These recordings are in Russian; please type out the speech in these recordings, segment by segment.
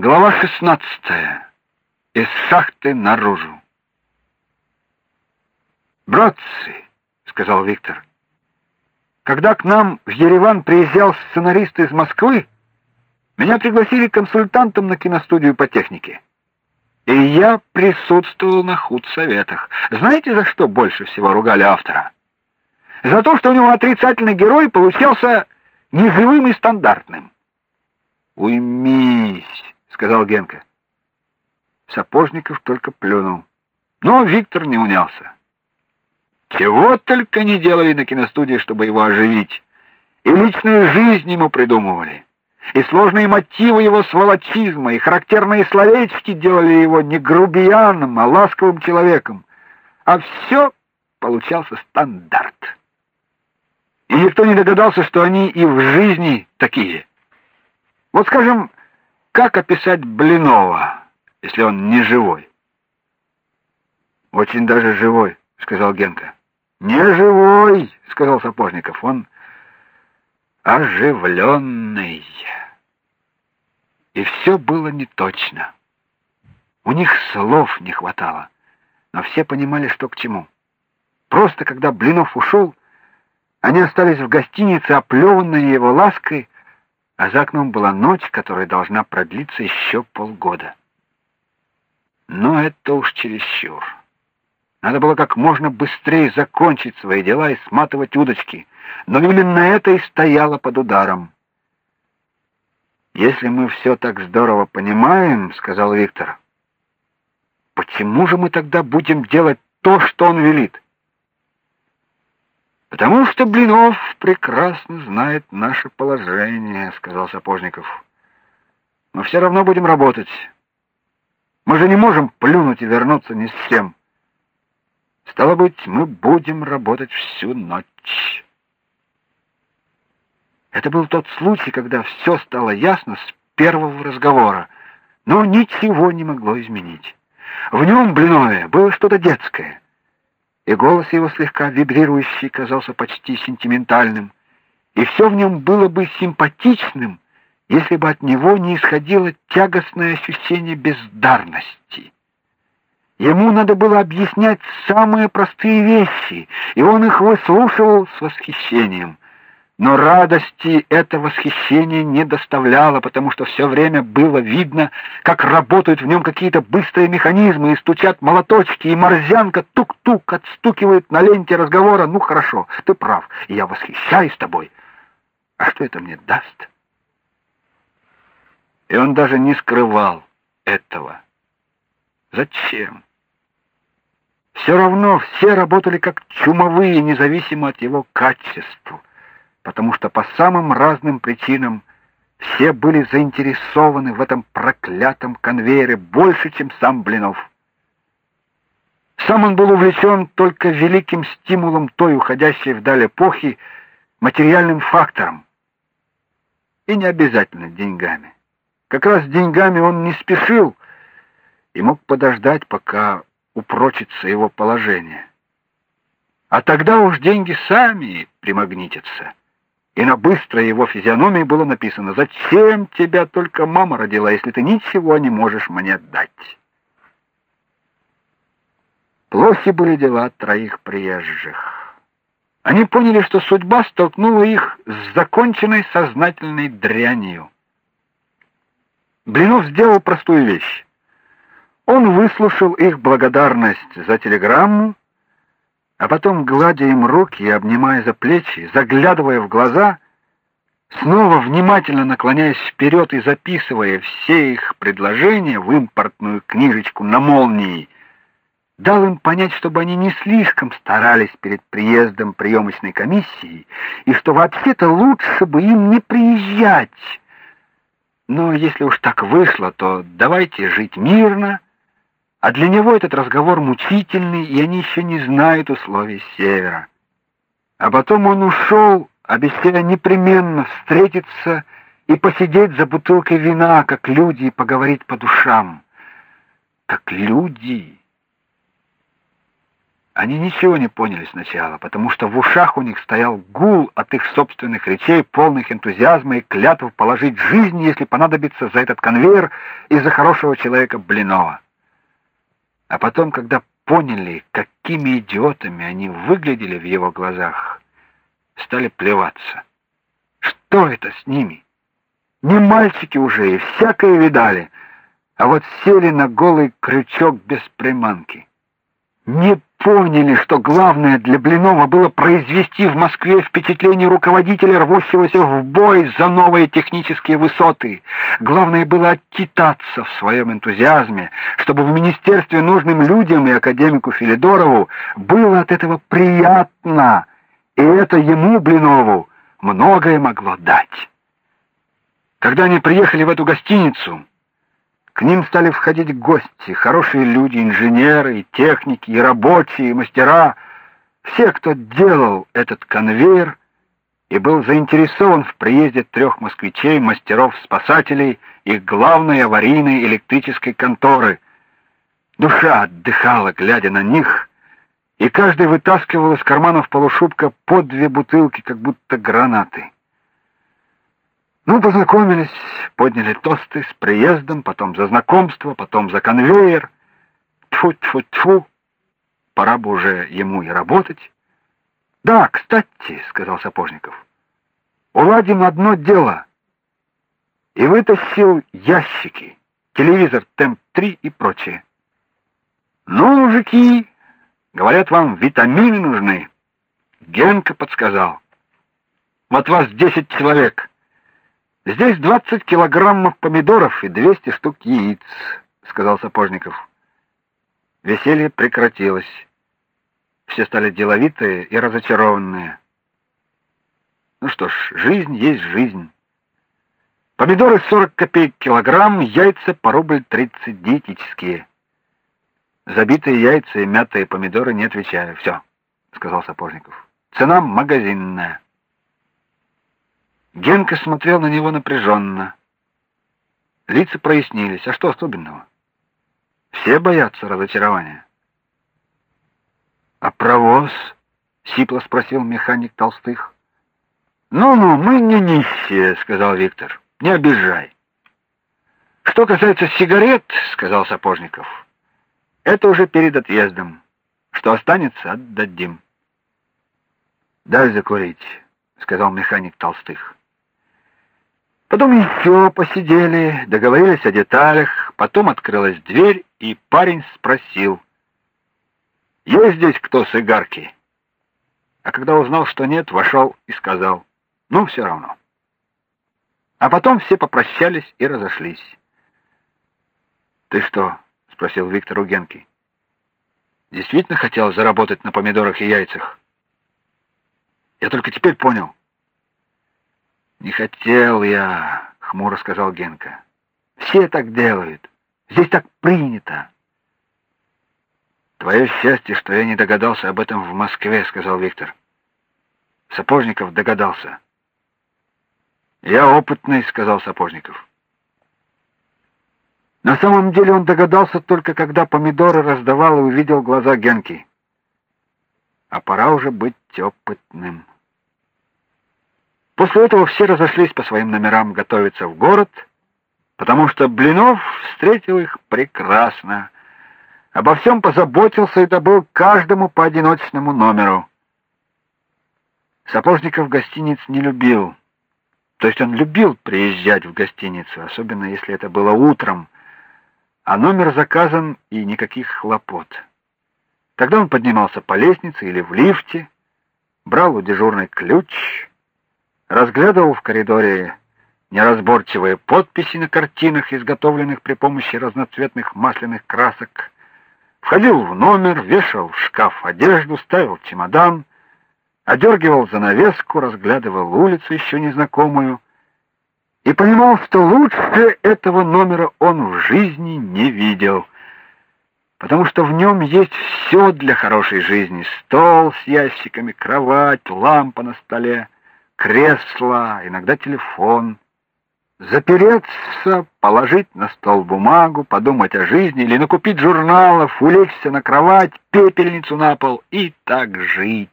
Глава 16. Из шахты наружу. Братцы, сказал Виктор. Когда к нам в Ереван приезжал сценарист из Москвы, меня пригласили консультантом на киностудию по технике. И я присутствовал на худсоветах. Знаете, за что больше всего ругали автора? За то, что у него отрицательный герой получался неживым и стандартным. Уймись, сказал Генка. Сапожников только плюнул. Но Виктор не унялся. Чего только не делали на киностудии, чтобы его оживить. И личную жизнь ему придумывали. И сложные мотивы его сволочизма, и характерные словечки делали его не грубияном, а ласковым человеком. А все получался стандарт. И никто не догадался, что они и в жизни такие. Вот, скажем, как описать Блинова, если он не живой? Очень даже живой, сказал Генка. Не живой, сказал Сапожников. Он оживленный. И все было не точно. У них слов не хватало, но все понимали, что к чему. Просто когда Блинов ушел, они остались в гостинице, оплеванные его лаской, а за окном была ночь, которая должна продлиться еще полгода. Но это уж чересчур. Надо было как можно быстрее закончить свои дела и сматывать удочки. Но именно это и стояло под ударом. Если мы все так здорово понимаем, сказал Виктор. Почему же мы тогда будем делать то, что он велит? Потому что Блинов прекрасно знает наше положение, сказал Сапожников. Мы все равно будем работать. Мы же не можем плюнуть и вернуться ни с чем. Стало быть, мы будем работать всю ночь. Это был тот случай, когда все стало ясно с первого разговора, но ничего не могло изменить. В нем, Блинове, было что-то детское и голос его слегка вибрирующий казался почти сентиментальным, и все в нем было бы симпатичным, если бы от него не исходило тягостное ощущение бездарности. Ему надо было объяснять самые простые вещи, и он их выслушивал с восхищением. Но радости это восхищение не доставляло, потому что все время было видно, как работают в нем какие-то быстрые механизмы, и стучат молоточки, и морзянка тук-тук отстукивает на ленте разговора. Ну хорошо, ты прав, я восхищаюсь тобой. А что это мне даст? И он даже не скрывал этого. Зачем? Все равно все работали как чумовые, независимо от его качества потому что по самым разным причинам все были заинтересованы в этом проклятом конвейере больше, чем сам Блинов. Сам он был увлечен только великим стимулом той уходящей вдаль эпохи, материальным фактором. И не обязательно деньгами. Как раз деньгами он не спешил и мог подождать, пока упрочится его положение. А тогда уж деньги сами примагнитятся и на быстрой его физиономии было написано: "Зачем тебя только мама родила, если ты ничего не можешь мне дать?" Плохи были дела троих приезжих. Они поняли, что судьба столкнула их с законченной сознательной дрянью. Блинов сделал простую вещь. Он выслушал их благодарность за телеграмму а потом, гладя им руки и обнимая за плечи, заглядывая в глаза, снова внимательно наклоняясь вперед и записывая все их предложения в импортную книжечку на молнии, дал им понять, чтобы они не слишком старались перед приездом приемочной комиссии и что вообще-то лучше бы им не приезжать. Но если уж так вышло, то давайте жить мирно а для него этот разговор мучительный, и они еще не знают условий севера. А потом он ушел, обещая непременно встретиться и посидеть за бутылкой вина, как люди, и поговорить по душам. Как люди. Они ничего не поняли сначала, потому что в ушах у них стоял гул от их собственных речей, полных энтузиазма и клятв положить жизнь, если понадобится, за этот конвейер и за хорошего человека Блинова. А потом, когда поняли, какими идиотами они выглядели в его глазах, стали плеваться. Что это с ними? Не мальчики уже и всякое видали, а вот сели на голый крючок без приманки. Не поняли, что главное для Блинова было произвести в Москве впечатление руководителя, рвущегося в бой за новые технические высоты. Главное было отчитаться в своем энтузиазме, чтобы в министерстве нужным людям и академику Филидорову было от этого приятно, и это ему, Блинову, многое могло дать. Когда они приехали в эту гостиницу, к ним стали входить гости, хорошие люди, инженеры, и техники, и рабочие, и мастера, все, кто делал этот конвейер и был заинтересован в приезде трех москвичей, мастеров-спасателей их главной аварийной электрической конторы. Душа отдыхала, глядя на них, и каждый вытаскивал из карманов полушубка по две бутылки, как будто гранаты. Ну, познакомились, подняли тосты с приездом, потом за знакомство, потом за конвейер. Тьфу-тьфу-тьфу, пора бы уже ему и работать. Да, кстати, сказал Сапожников, уладим одно дело. И вытащил ящики, телевизор Темп-3 и прочее. Ну, мужики, говорят, вам витамины нужны. Генка подсказал. Вот вас десять человек. Здесь 20 килограммов помидоров и 200 штук яиц, сказал Сапожников. Веселье прекратилось. Все стали деловитые и разочарованные. Ну что ж, жизнь есть жизнь. Помидоры 40 копеек килограмм, яйца по рубль 30 диетические. Забитые яйца и мятые помидоры не отвечаю. Все, сказал Сапожников. Цена магазинная. Генка смотрел на него напряженно. Лица прояснились. А что особенного? Все боятся разочарования. А провоз? сипло спросил механик Толстых. Ну-ну, мы не нищие, сказал Виктор. Не обижай. Что касается сигарет, сказал Сапожников. Это уже перед отъездом. Что останется, отдадим. Дай закурить, сказал механик Толстых. Потом еще посидели, договорились о деталях, потом открылась дверь, и парень спросил: "Есть здесь кто с игарки?" А когда узнал, что нет, вошел и сказал: "Ну, все равно". А потом все попрощались и разошлись. "Ты что?" спросил Виктор у Генки. "Действительно хотел заработать на помидорах и яйцах?" Я только теперь понял. Не хотел я, хмуро сказал Генка. Все так делают. Здесь так принято. Твое счастье, что я не догадался об этом в Москве, сказал Виктор. Сапожников догадался. Я опытный, сказал Сапожников. На самом деле он догадался только когда помидоры раздавал и увидел глаза Генки. А пора уже быть опытным. После этого все разошлись по своим номерам готовиться в город, потому что Блинов встретил их прекрасно. Обо всем позаботился и добыл каждому по одиночному номеру. Сапожников гостиниц не любил. То есть он любил приезжать в гостиницу, особенно если это было утром, а номер заказан и никаких хлопот. Тогда он поднимался по лестнице или в лифте, брал у дежурной ключ, разглядывал в коридоре неразборчивые подписи на картинах, изготовленных при помощи разноцветных масляных красок, входил в номер, вешал в шкаф одежду, ставил чемодан, одергивал занавеску, разглядывал улицу еще незнакомую и понимал, что лучше этого номера он в жизни не видел, потому что в нем есть все для хорошей жизни: стол с ящиками, кровать, лампа на столе, кресло, иногда телефон. запереться, положить на стол бумагу, подумать о жизни или накупить журналов, улечься на кровать, пепельницу на пол и так жить.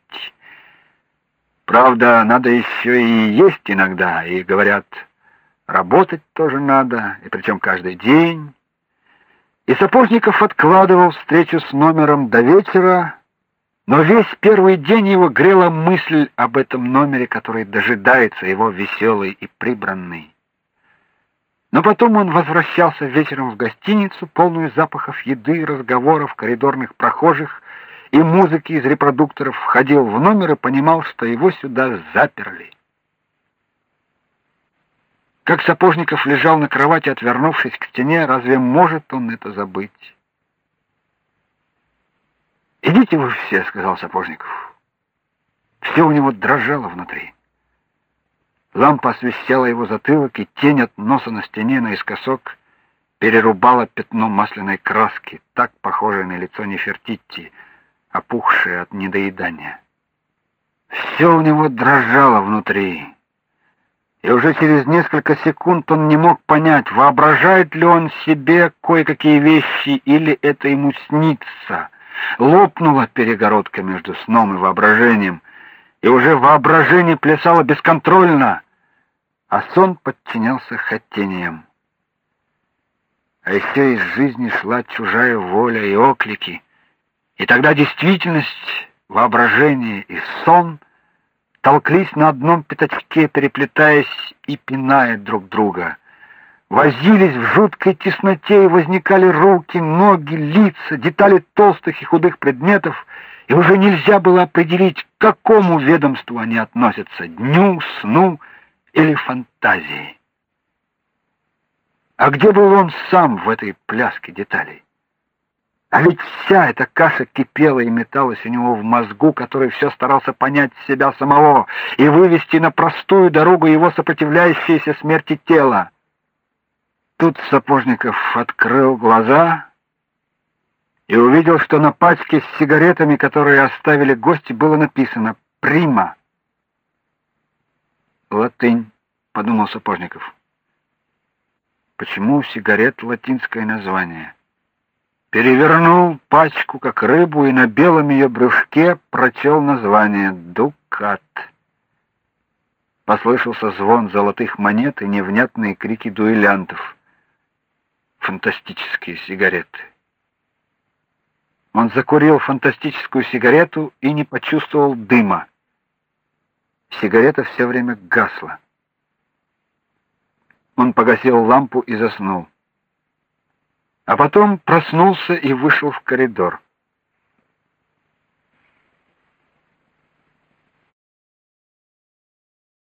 Правда, надо еще и есть иногда, и говорят, работать тоже надо, и причем каждый день. И Сапожников откладывал встречу с номером до вечера, но весь первый день его грела мысль об этом номере, который дожидается его веселый и прибранный. Но потом он возвращался вечером в гостиницу, полную запахов еды, разговоров, коридорных прохожих и музыки из репродукторов, входил в номер и понимал, что его сюда заперли. Как Сапожников лежал на кровати, отвернувшись к стене, разве может он это забыть? «Идите вы все», — сказал Сапожников. Все у него дрожало внутри. Лампа освещала его затылок, и тень от носа на стене наискосок перерубала пятно масляной краски, так похожее на лицо Нефертитти, опухшее от недоедания. Все у него дрожало внутри. И уже через несколько секунд он не мог понять, воображает ли он себе кое-какие вещи или это ему снится. Лопнула перегородка между сном и воображением, и уже воображение плясало бесконтрольно, а сон подчинялся хотениям. А еще из жизни шла чужая воля и оклики, и тогда действительность, воображение и сон толклись на одном пятачке, переплетаясь и пиная друг друга. Возились в жуткой тесноте, и возникали руки, ноги, лица, детали толстых и худых предметов, и уже нельзя было определить, к какому ведомству они относятся: дню, сну, или фантазии. А где был он сам в этой пляске деталей? А ведь вся эта каша кипела и металась у него в мозгу, который все старался понять себя самого и вывести на простую дорогу его сопротивляющееся смерти тело. Тут Сапожников открыл глаза и увидел, что на пачке с сигаретами, которые оставили гости, было написано «Прима». Латынь, подумал Сапожников. Почему сигарет латинское название? Перевернул пачку как рыбу и на белом ее брюшке прочел название Дукат. Послышался звон золотых монет и невнятные крики дуэлянтов. Фантастические сигареты. Он закурил фантастическую сигарету и не почувствовал дыма. Сигарета все время гасла. Он погасил лампу и заснул. А потом проснулся и вышел в коридор.